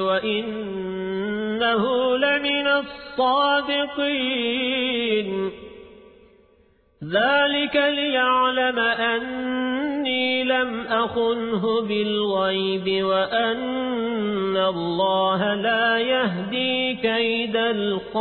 وإنه لمن الصادقين. ذلك ليعلم أني لم أخنه بالغيب وأن الله لا يهدي كيد الخائنين